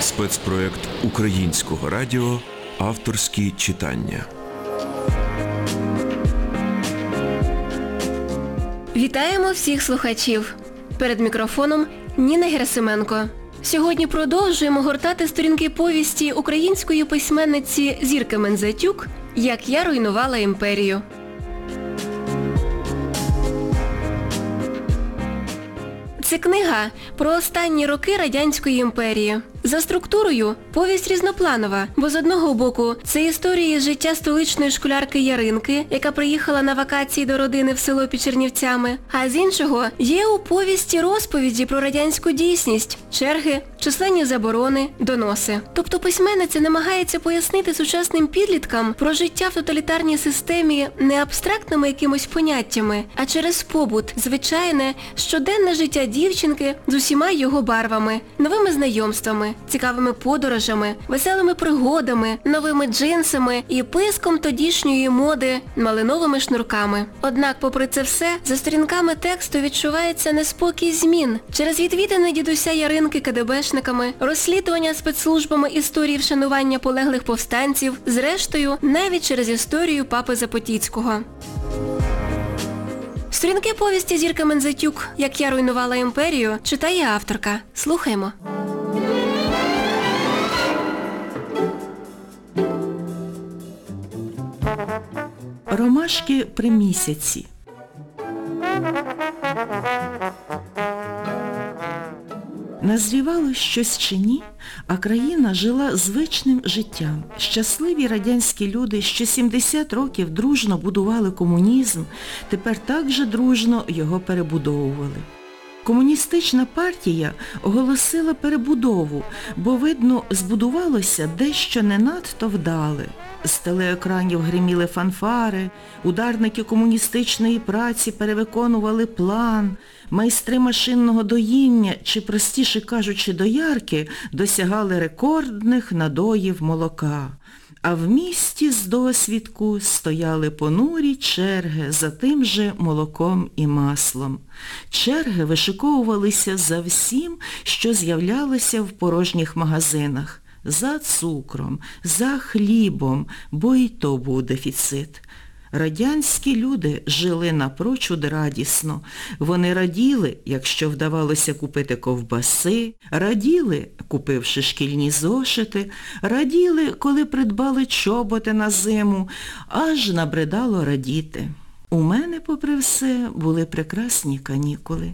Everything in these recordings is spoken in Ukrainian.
Спецпроект українського радіо Авторські читання. Вітаємо всіх слухачів. Перед мікрофоном Ніна Герасименко. Сьогодні продовжуємо гортати сторінки повісті української письменниці Зірки Мензатюк «Як я руйнувала імперію». Це книга про останні роки Радянської імперії. За структурою повість різнопланова, бо з одного боку це історії життя столичної школярки Яринки, яка приїхала на вакації до родини в село під Чернівцями, а з іншого є у повісті розповіді про радянську дійсність, черги, численні заборони, доноси. Тобто письменниця намагається пояснити сучасним підліткам про життя в тоталітарній системі не абстрактними якимось поняттями, а через побут, звичайне, щоденне життя дівчинки з усіма його барвами, новими знайомствами, цікавими подорожами, веселими пригодами, новими джинсами і писком тодішньої моди, малиновими шнурками. Однак, попри це все, за сторінками тексту відчувається неспокій змін. Через відвідини дідуся Яринки КДБшниками, розслідування спецслужбами історії вшанування полеглих повстанців, зрештою, навіть через історію папи Запотіцького. Сторінки повісті Зірка Мензатюк «Як я руйнувала імперію» читає авторка. Слухаймо. Ромашки при місяці. Назрівало щось чи ні, а країна жила звичним життям. Щасливі радянські люди, що 70 років дружно будували комунізм, тепер так же дружно його перебудовували. Комуністична партія оголосила перебудову, бо, видно, збудувалося дещо не надто вдале. З телеекранів гриміли фанфари, ударники комуністичної праці перевиконували план, майстри машинного доїння, чи, простіше кажучи, доярки, досягали рекордних надоїв молока. А в місті з досвідку стояли понурі черги за тим же молоком і маслом. Черги вишиковувалися за всім, що з'являлося в порожніх магазинах. За цукром, за хлібом, бо й то був дефіцит. Радянські люди жили напрочуд радісно. Вони раділи, якщо вдавалося купити ковбаси, раділи, купивши шкільні зошити, раділи, коли придбали чоботи на зиму, аж набридало радіти. У мене, попри все, були прекрасні канікули.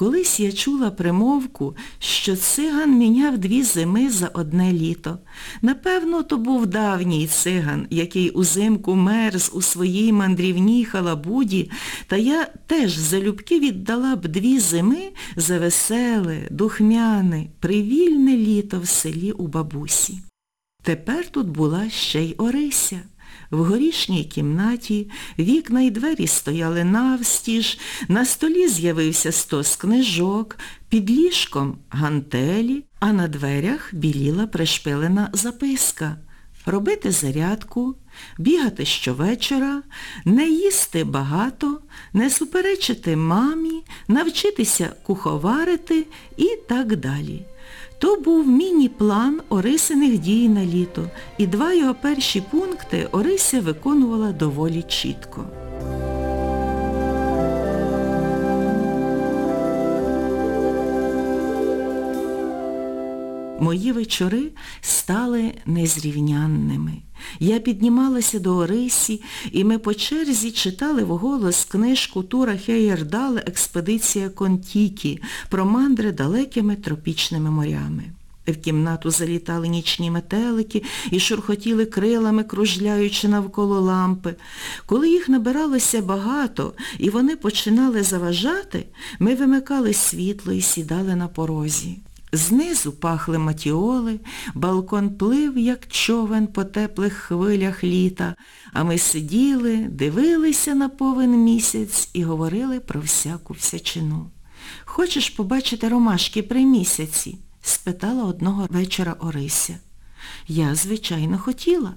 Колись я чула примовку, що циган міняв дві зими за одне літо. Напевно, то був давній циган, який узимку мерз у своїй мандрівній халабуді, та я теж залюбки віддала б дві зими за веселе, духмяне, привільне літо в селі у бабусі. Тепер тут була ще й Орися. В горішній кімнаті вікна й двері стояли навстіж, на столі з'явився стос книжок, під ліжком гантелі, а на дверях біліла пришпилена записка. Робити зарядку, бігати щовечора, не їсти багато, не суперечити мамі, навчитися куховарити і так далі. То був міні-план Орисиних дій на літо, і два його перші пункти Орися виконувала доволі чітко. Мої вечори стали незрівнянними. Я піднімалася до Орисі, і ми по черзі читали вголос книжку Тура Хейердала «Експедиція Контікі» про мандри далекими тропічними морями. В кімнату залітали нічні метелики і шурхотіли крилами, кружляючи навколо лампи. Коли їх набиралося багато і вони починали заважати, ми вимикали світло і сідали на порозі. Знизу пахли матіоли, балкон плив, як човен по теплих хвилях літа, а ми сиділи, дивилися на повен місяць і говорили про всяку всячину. Хочеш побачити ромашки при місяці? спитала одного вечора Орися. Я, звичайно, хотіла.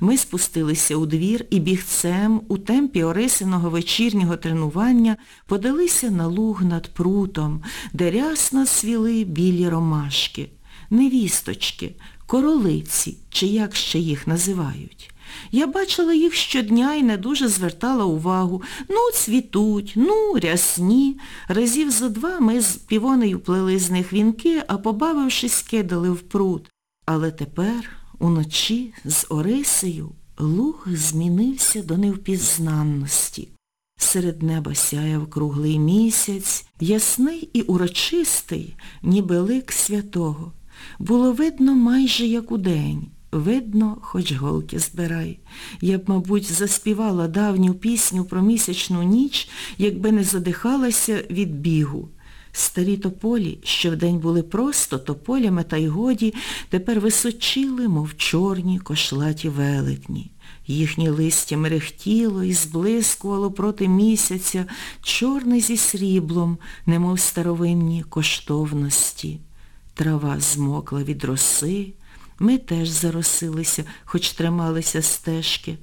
Ми спустилися у двір і бігцем у темпі Орисиного вечірнього тренування подалися на луг над прутом, де рясно свіли білі ромашки, невісточки, королиці, чи як ще їх називають. Я бачила їх щодня і не дуже звертала увагу. Ну, цвітуть, ну, рясні. Разів зо два ми з півонею плели з них вінки, а побавившись, кидали в пруд. Але тепер, уночі, з Орисею, луг змінився до невпізнанності. Серед неба сяяв круглий місяць, ясний і урочистий, ніби лик святого. Було видно майже як удень. Видно, хоч голки збирай. Я б, мабуть, заспівала давню пісню про місячну ніч, якби не задихалася від бігу. Старі тополі, що вдень були просто тополями та й годі, тепер височили, мов чорні кошлаті велетні. Їхнє листя мерехтіло і зблискувало проти місяця, чорне зі сріблом, немов старовинні коштовності. Трава змокла від роси, ми теж заросилися, хоч трималися стежки,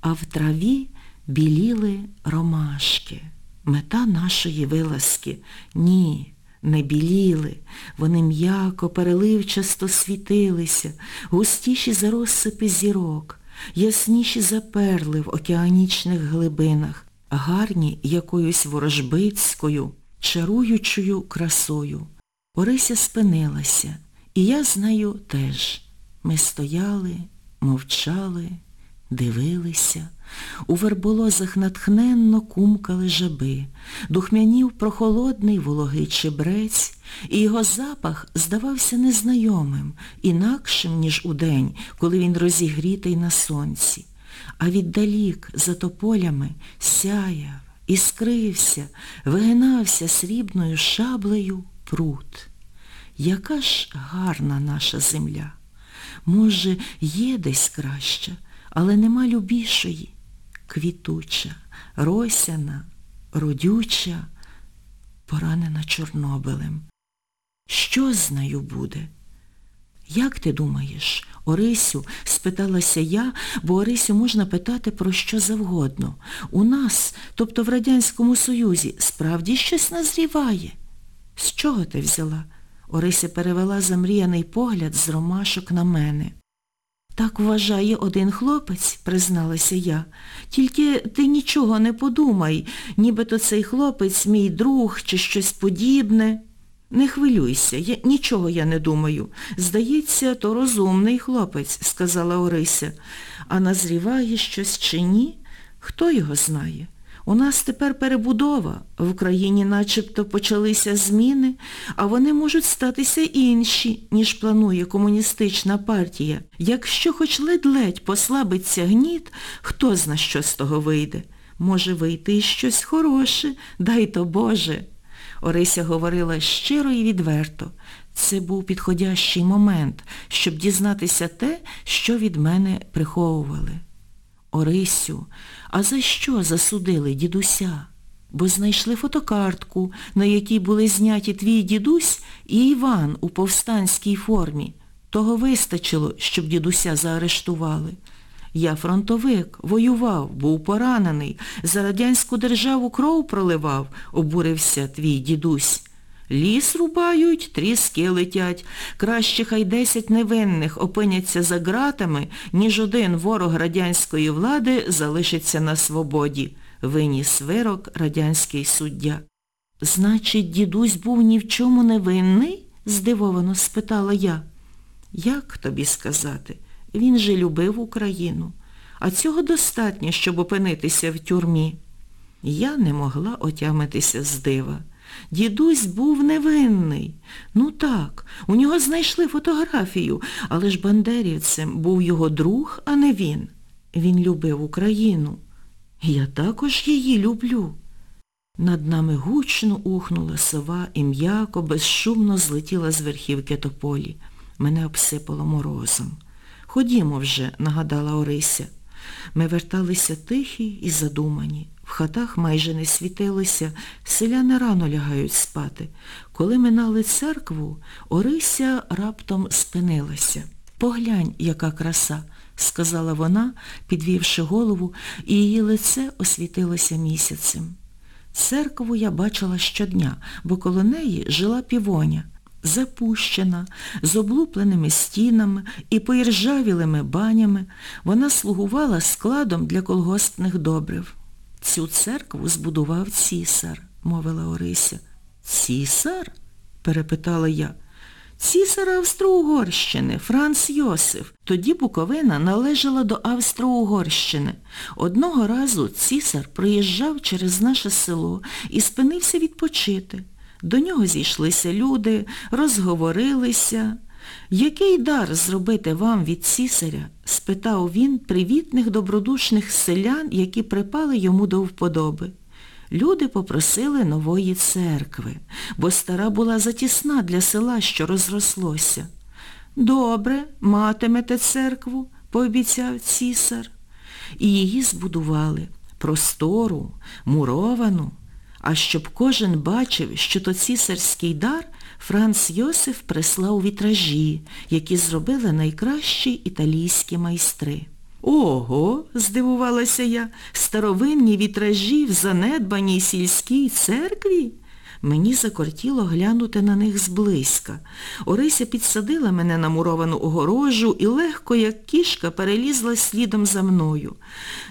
а в траві біліли ромашки. Мета нашої вилазки. Ні, не біліли. Вони м'яко, переливчасто світилися, густіші за розсипи зірок, ясніші за перли в океанічних глибинах, гарні якоюсь ворожбицькою, чаруючою красою. Орися спинилася, і я з нею теж. Ми стояли, мовчали, дивилися. У верболозах натхненно кумкали жаби, духмянів прохолодний вологий чебрець, і його запах здавався незнайомим, інакшим, ніж удень, коли він розігрітий на сонці. А віддалік, за тополями, сяяв, іскрився, вигинався срібною шаблею пруд. Яка ж гарна наша земля! Може, є десь краща, але нема любішої, квітуча, росяна, родюча, поранена Чорнобилем. Що з нею буде? Як ти думаєш, Орисю, спиталася я, бо Орисю можна питати про що завгодно. У нас, тобто в Радянському Союзі, справді щось назріває. З чого ти взяла? Орися перевела замріяний погляд з ромашок на мене. Так вважає один хлопець, призналася я. Тільки ти нічого не подумай, нібито цей хлопець мій друг чи щось подібне. Не хвилюйся, я, нічого я не думаю. Здається, то розумний хлопець, сказала Орися. А назріває щось чи ні? Хто його знає? У нас тепер перебудова, в Україні начебто почалися зміни, а вони можуть статися інші, ніж планує комуністична партія. Якщо хоч ледь-ледь послабиться гніт, хто зна, що з того вийде. Може вийти і щось хороше, дай то Боже. Орися говорила щиро і відверто. Це був підходящий момент, щоб дізнатися те, що від мене приховували. Орисю, а за що засудили дідуся? Бо знайшли фотокартку, на якій були зняті твій дідусь і Іван у повстанській формі. Того вистачило, щоб дідуся заарештували. Я фронтовик, воював, був поранений, за радянську державу кров проливав, обурився твій дідусь. Ліс рубають, тріски летять. Краще хай десять невинних опиняться за ґратами, ніж один ворог радянської влади залишиться на свободі. Виніс вирок радянський суддя. Значить, дідусь був ні в чому не винний? здивовано спитала я. Як тобі сказати? Він же любив Україну. А цього достатньо, щоб опинитися в тюрмі. Я не могла отямитися з дива. Дідусь був невинний. Ну так, у нього знайшли фотографію, але ж бандерівцем був його друг, а не він. Він любив Україну. Я також її люблю. Над нами гучно ухнула сова і м'яко, безшумно злетіла з верхівки тополі. Мене обсипало морозом. Ходімо вже, нагадала Орися. Ми верталися тихі і задумані. В хатах майже не світилося, селяни рано лягають спати. Коли минали церкву, Орися раптом спинилася. Поглянь, яка краса. сказала вона, підвівши голову, і її лице освітилося місяцем. Церкву я бачила щодня, бо коло неї жила півоня, запущена, з облупленими стінами і поіржавілими банями, вона слугувала складом для колгоспних добрив. Цю церкву збудував цісар, мовила Орися. Цісар? перепитала я. Цісар Австро-Угорщини, Франц Йосиф. Тоді Буковина належала до Австро-Угорщини. Одного разу цісар приїжджав через наше село і спинився відпочити. До нього зійшлися люди, розговорилися. Який дар зробити вам від цісаря? спитав він привітних добродушних селян, які припали йому до вподоби. Люди попросили нової церкви, бо стара була затісна для села, що розрослося. Добре, матимете церкву, пообіцяв цісар. І її збудували простору, муровану. А щоб кожен бачив, що то цісарський дар, Франц Йосиф прислав вітражі, які зробили найкращі італійські майстри. Ого, здивувалася я, старовинні вітражі в занедбаній сільській церкві? Мені закортіло глянути на них зблизька. Орися підсадила мене на муровану огорожу і легко, як кішка, перелізла слідом за мною.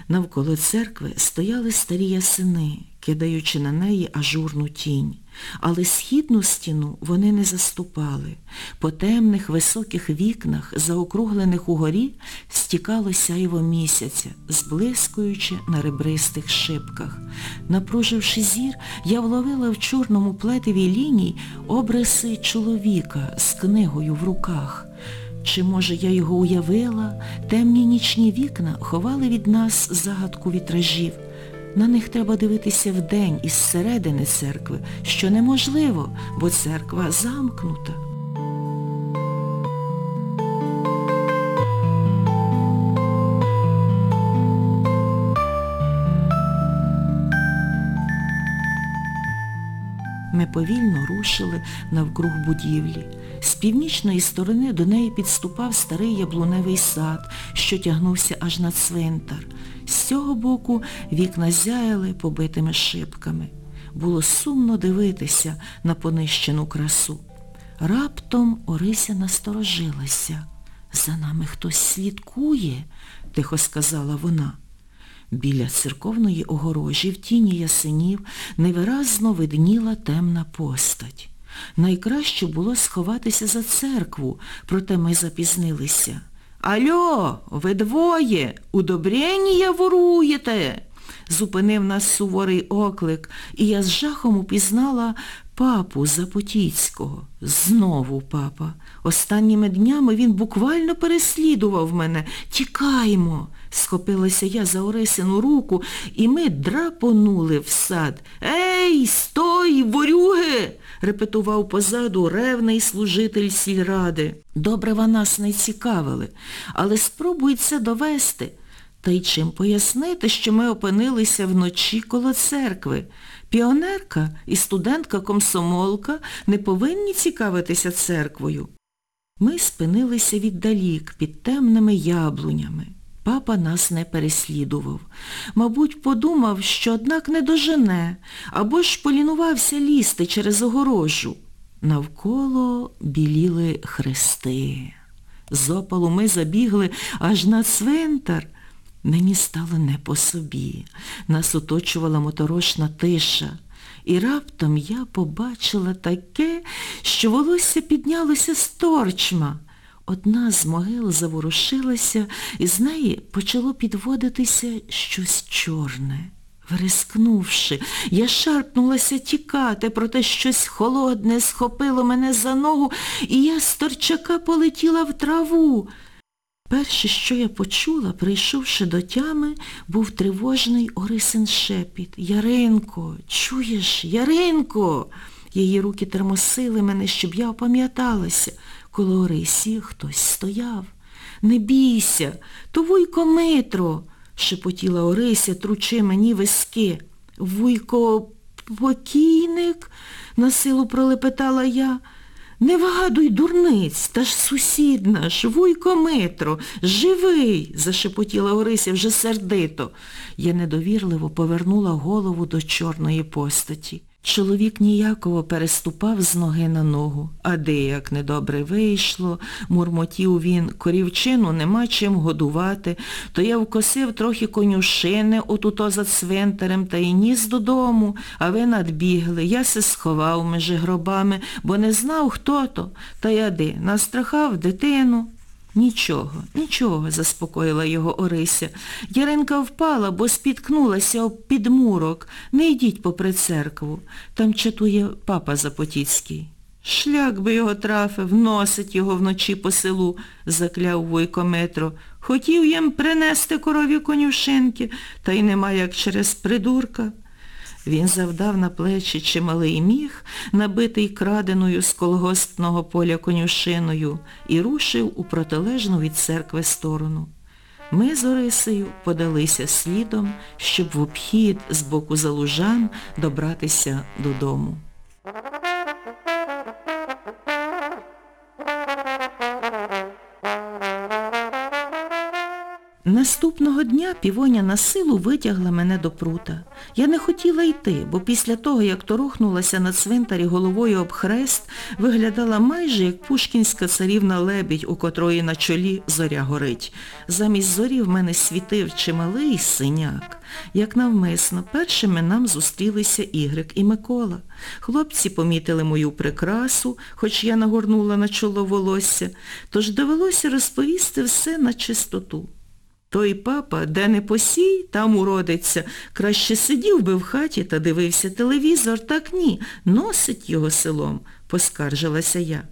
Навколо церкви стояли старі ясини, кидаючи на неї ажурну тінь. Але східну стіну вони не заступали. По темних високих вікнах, заокруглених угорі, стікало сяйво місяця, зблискуючи на ребристих шибках. Напруживши зір, я вловила в чорному плетевій лінії обриси чоловіка з книгою в руках. Чи, може, я його уявила? Темні нічні вікна ховали від нас загадку вітражів. На них треба дивитися вдень із середини церкви, що неможливо, бо церква замкнута. Ми повільно рушили навкруг будівлі. З північної сторони до неї підступав старий яблуневий сад, що тягнувся аж на цвинтар. З цього боку вікна зяяли побитими шибками. Було сумно дивитися на понищену красу. Раптом Орися насторожилася. За нами хтось слідкує, тихо сказала вона. Біля церковної огорожі в тіні ясенів невиразно видніла темна постать. Найкраще було сховатися за церкву, проте ми запізнилися. Альо, ви двоє, удобрення воруєте? Зупинив нас суворий оклик, і я з жахом упізнала папу Запотіцького. Знову папа. Останніми днями він буквально переслідував мене. Тікаймо. Схопилася я за Орисину руку, і ми драпонули в сад. Ей, стой, ворюги! репетував позаду ревний служитель сільради. Добре ви нас не цікавили, але спробуй це довести. Та й чим пояснити, що ми опинилися вночі коло церкви. Піонерка і студентка-комсомолка не повинні цікавитися церквою. Ми спинилися віддалік під темними яблунями. Папа нас не переслідував. Мабуть, подумав, що однак не дожене, або ж полінувався лізти через огорожу. Навколо біліли хрести. З опалу ми забігли аж на цвинтар. Мені стало не по собі. Нас оточувала моторошна тиша. І раптом я побачила таке, що волосся піднялося з торчма. Одна з могил заворушилася, і з неї почало підводитися щось чорне. Верескнувши, я шарпнулася тікати, проте щось холодне схопило мене за ногу, і я з торчака полетіла в траву. Перше, що я почула, прийшовши до тями, був тривожний Орисин шепіт. Яринко, чуєш, Яринко? Її руки термосили мене, щоб я опам'яталася. Коло Орисі хтось стояв. Не бійся, то вуйко Митро, шепотіла Орися, тручи мені виски. Вуйко покійник, насилу пролепетала я. Не вигадуй дурниць, та ж сусід наш, вуйко Митро, живий, зашепотіла Орися вже сердито. Я недовірливо повернула голову до чорної постаті. Чоловік ніяково переступав з ноги на ногу, а де як недобре вийшло, мурмотів він, корівчину нема чим годувати, то я вкосив трохи конюшини отуто за цвинтарем та й ніс додому, а ви надбігли, я се сховав межи гробами, бо не знав, хто то, та я де, настрахав дитину. Нічого, нічого, заспокоїла його Орися. Яринка впала, бо спіткнулася об підмурок. Не йдіть попри церкву. Там чатує папа Запотіцький. Шлях би його трафив, носить його вночі по селу, закляв Вуйко Метро. Хотів їм принести корові конюшинки, та й нема як через придурка. Він завдав на плечі чималий міг, набитий краденою з колгоспного поля конюшиною, і рушив у протилежну від церкви сторону. Ми з Орисею подалися слідом, щоб в обхід з боку залужан добратися додому. Наступного дня півоня на силу витягла мене до прута. Я не хотіла йти, бо після того, як торохнулася на цвинтарі головою об хрест, виглядала майже як пушкінська царівна лебідь, у котрої на чолі зоря горить. Замість зорі в мене світив чималий синяк. Як навмисно, першими нам зустрілися Ігрик і Микола. Хлопці помітили мою прикрасу, хоч я нагорнула на чоло волосся, тож довелося розповісти все на чистоту. Той папа, де не посій, там уродиться. Краще сидів би в хаті та дивився телевізор, так ні, носить його селом, поскаржилася я.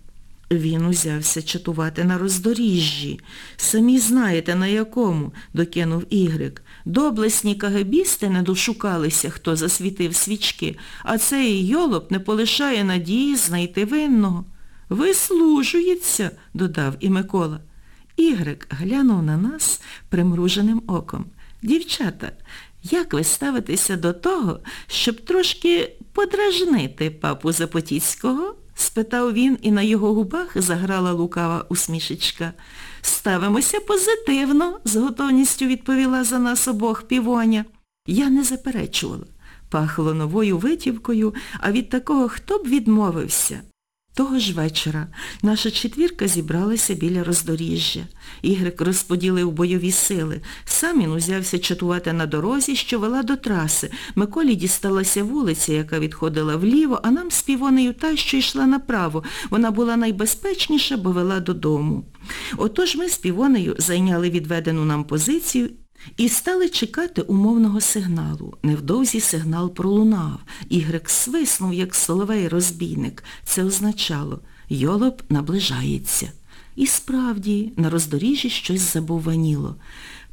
Він узявся чатувати на роздоріжжі. Самі знаєте, на якому, докинув Ігрик. Доблесні кагебісти не дошукалися, хто засвітив свічки, а цей йолоп не полишає надії знайти винного. Вислужується, додав і Микола. Ігрик глянув на нас примруженим оком. Дівчата, як ви ставитеся до того, щоб трошки подражнити папу Запотіцького? спитав він, і на його губах заграла лукава усмішечка. Ставимося позитивно, з готовністю відповіла за нас обох півоня. Я не заперечувала. Пахло новою витівкою, а від такого хто б відмовився? Того ж вечора наша четвірка зібралася біля роздоріжжя. Ігрик розподілив бойові сили. Сам він узявся чатувати на дорозі, що вела до траси. Миколі дісталася вулиця, яка відходила вліво, а нам з півонею та, що йшла направо. Вона була найбезпечніша, бо вела додому. Отож ми з півонею зайняли відведену нам позицію і стали чекати умовного сигналу. Невдовзі сигнал пролунав. Ігрик свиснув, як соловей-розбійник. Це означало, йолоп наближається. І справді, на роздоріжжі щось забовваніло.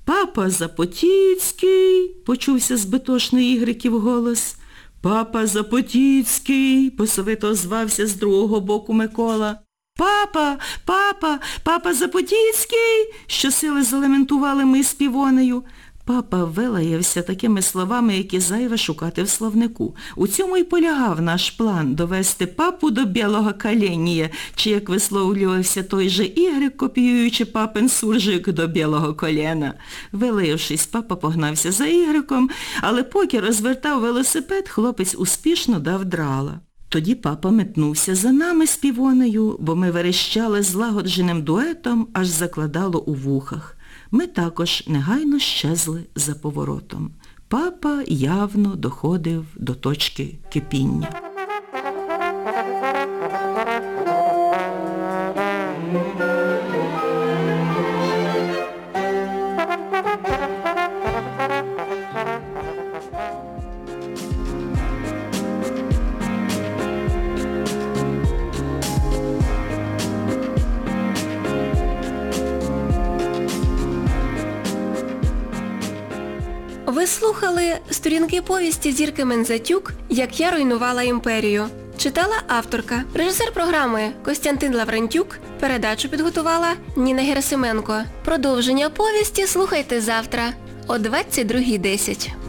Папа Запотіцький, почувся збитошний Ігриків голос. Папа Запотіцький, посовито озвався з другого боку Микола. Папа, папа, папа Запотіцький, щосили залементували ми з півонею. Папа вилаявся такими словами, які зайве шукати в словнику. У цьому й полягав наш план довести папу до білого каленія, чи, як висловлювався той же Ігрик, копіюючи папин суржик до білого колена. Вилившись, папа погнався за Ігриком, але поки розвертав велосипед, хлопець успішно дав драла. Тоді папа метнувся за нами з півонею, бо ми верещали злагодженим дуетом, аж закладало у вухах. Ми також негайно щезли за поворотом. Папа явно доходив до точки кипіння. Ви слухали сторінки повісті Зірки Мензатюк «Як я руйнувала імперію». Читала авторка, режисер програми Костянтин Лаврентюк, передачу підготувала Ніна Герасименко. Продовження повісті слухайте завтра о 22.10.